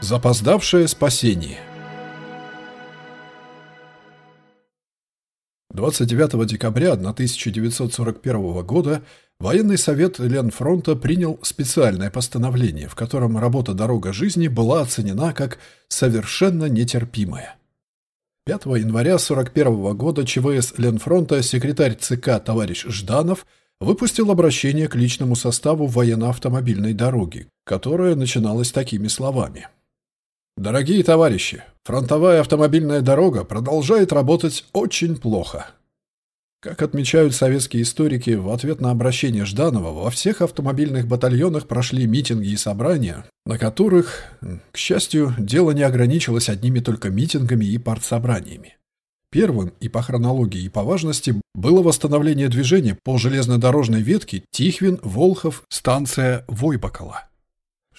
Запоздавшее спасение 29 декабря 1941 года Военный совет Ленфронта принял специальное постановление, в котором работа «Дорога жизни» была оценена как совершенно нетерпимая. 5 января 1941 года ЧВС Ленфронта секретарь ЦК товарищ Жданов выпустил обращение к личному составу военно-автомобильной дороги, которое начиналось такими словами. «Дорогие товарищи, фронтовая автомобильная дорога продолжает работать очень плохо. Как отмечают советские историки, в ответ на обращение Жданова во всех автомобильных батальонах прошли митинги и собрания, на которых, к счастью, дело не ограничилось одними только митингами и партсобраниями. Первым и по хронологии, и по важности было восстановление движения по железнодорожной ветке Тихвин-Волхов, станция Войбакала,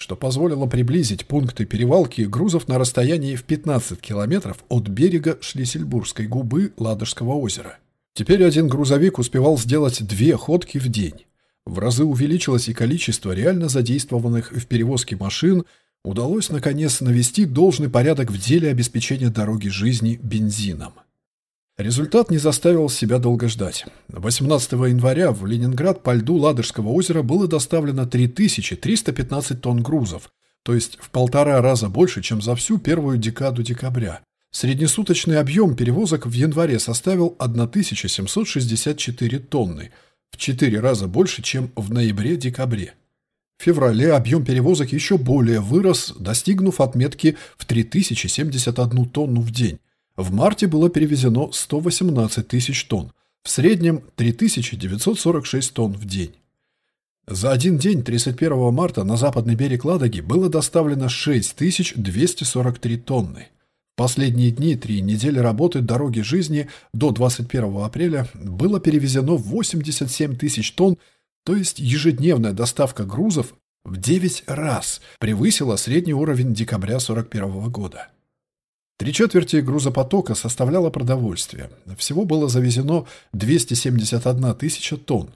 что позволило приблизить пункты перевалки грузов на расстоянии в 15 километров от берега Шлиссельбургской губы Ладожского озера. Теперь один грузовик успевал сделать две ходки в день. В разы увеличилось и количество реально задействованных в перевозке машин, удалось наконец навести должный порядок в деле обеспечения дороги жизни бензином. Результат не заставил себя долго ждать. 18 января в Ленинград по льду Ладожского озера было доставлено 3315 тонн грузов, то есть в полтора раза больше, чем за всю первую декаду декабря. Среднесуточный объем перевозок в январе составил 1764 тонны, в 4 раза больше, чем в ноябре-декабре. В феврале объем перевозок еще более вырос, достигнув отметки в 3071 тонну в день. В марте было перевезено 118 тысяч тонн, в среднем 3946 тонн в день. За один день 31 марта на западный берег Ладоги было доставлено 6243 тонны. Последние дни, три недели работы «Дороги жизни» до 21 апреля было перевезено 87 тысяч тонн, то есть ежедневная доставка грузов в 9 раз превысила средний уровень декабря 1941 года. Три четверти грузопотока составляло продовольствие. Всего было завезено 271 тысяча тонн.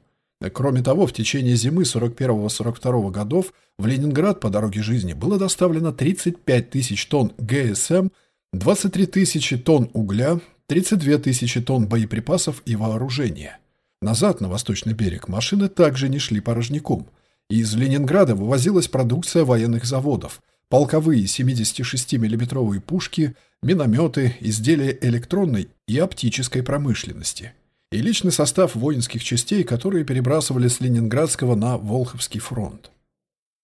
Кроме того, в течение зимы 41-42 годов в Ленинград по дороге жизни было доставлено 35 тысяч тонн ГСМ – 23 тысячи тонн угля, 32 тысячи тонн боеприпасов и вооружения. Назад на восточный берег машины также не шли порожняком. Из Ленинграда вывозилась продукция военных заводов, полковые 76 миллиметровые пушки, минометы, изделия электронной и оптической промышленности и личный состав воинских частей, которые перебрасывали с Ленинградского на Волховский фронт.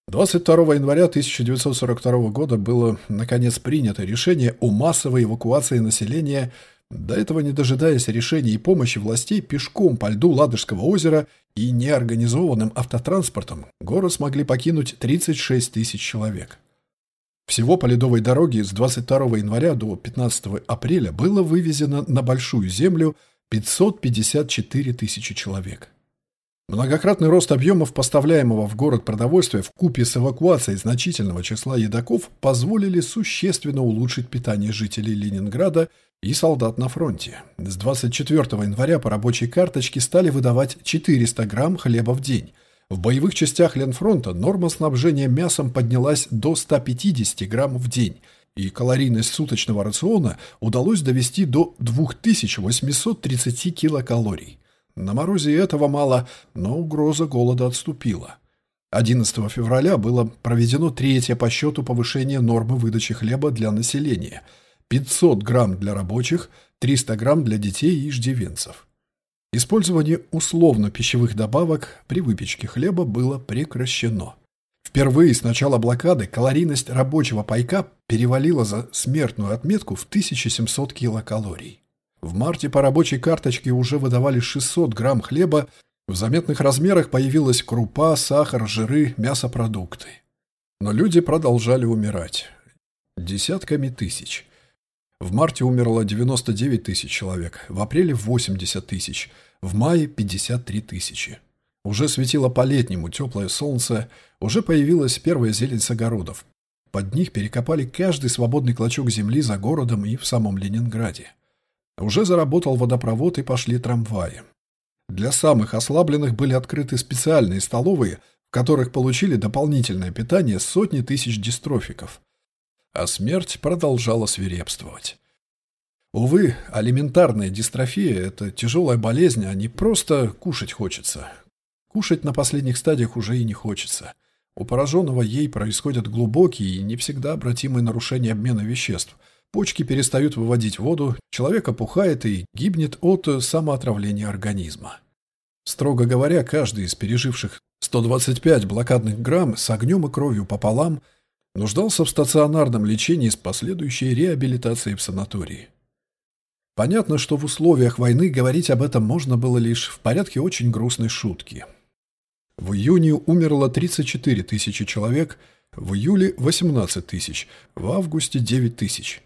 22 января 1942 года было, наконец, принято решение о массовой эвакуации населения, до этого не дожидаясь решения и помощи властей пешком по льду Ладожского озера и неорганизованным автотранспортом город смогли покинуть 36 тысяч человек. Всего по ледовой дороге с 22 января до 15 апреля было вывезено на Большую Землю 554 тысячи человек. Многократный рост объемов поставляемого в город продовольствия в купе с эвакуацией значительного числа едоков позволили существенно улучшить питание жителей Ленинграда и солдат на фронте. С 24 января по рабочей карточке стали выдавать 400 грамм хлеба в день. В боевых частях Ленфронта норма снабжения мясом поднялась до 150 грамм в день, и калорийность суточного рациона удалось довести до 2830 килокалорий. На морозе этого мало, но угроза голода отступила. 11 февраля было проведено третье по счету повышение нормы выдачи хлеба для населения – 500 грамм для рабочих, 300 грамм для детей и иждивенцев. Использование условно-пищевых добавок при выпечке хлеба было прекращено. Впервые с начала блокады калорийность рабочего пайка перевалила за смертную отметку в 1700 килокалорий. В марте по рабочей карточке уже выдавали 600 грамм хлеба, в заметных размерах появилась крупа, сахар, жиры, мясопродукты. Но люди продолжали умирать. Десятками тысяч. В марте умерло 99 тысяч человек, в апреле 80 тысяч, в мае 53 тысячи. Уже светило по-летнему теплое солнце, уже появилась первая зелень с огородов. Под них перекопали каждый свободный клочок земли за городом и в самом Ленинграде. Уже заработал водопровод и пошли трамваи. Для самых ослабленных были открыты специальные столовые, в которых получили дополнительное питание сотни тысяч дистрофиков. А смерть продолжала свирепствовать. Увы, алиментарная дистрофия – это тяжелая болезнь, а не просто кушать хочется. Кушать на последних стадиях уже и не хочется. У пораженного ей происходят глубокие и не всегда обратимые нарушения обмена веществ. Почки перестают выводить воду, человек опухает и гибнет от самоотравления организма. Строго говоря, каждый из переживших 125 блокадных грамм с огнем и кровью пополам нуждался в стационарном лечении с последующей реабилитацией в санатории. Понятно, что в условиях войны говорить об этом можно было лишь в порядке очень грустной шутки. В июне умерло 34 тысячи человек, в июле – 18 тысяч, в августе – 9 тысяч.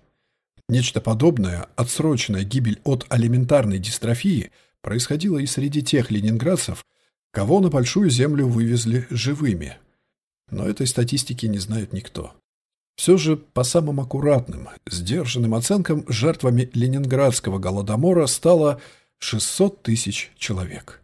Нечто подобное, отсроченная гибель от алиментарной дистрофии, происходило и среди тех ленинградцев, кого на Большую Землю вывезли живыми. Но этой статистики не знает никто. Все же, по самым аккуратным, сдержанным оценкам, жертвами ленинградского голодомора стало 600 тысяч человек.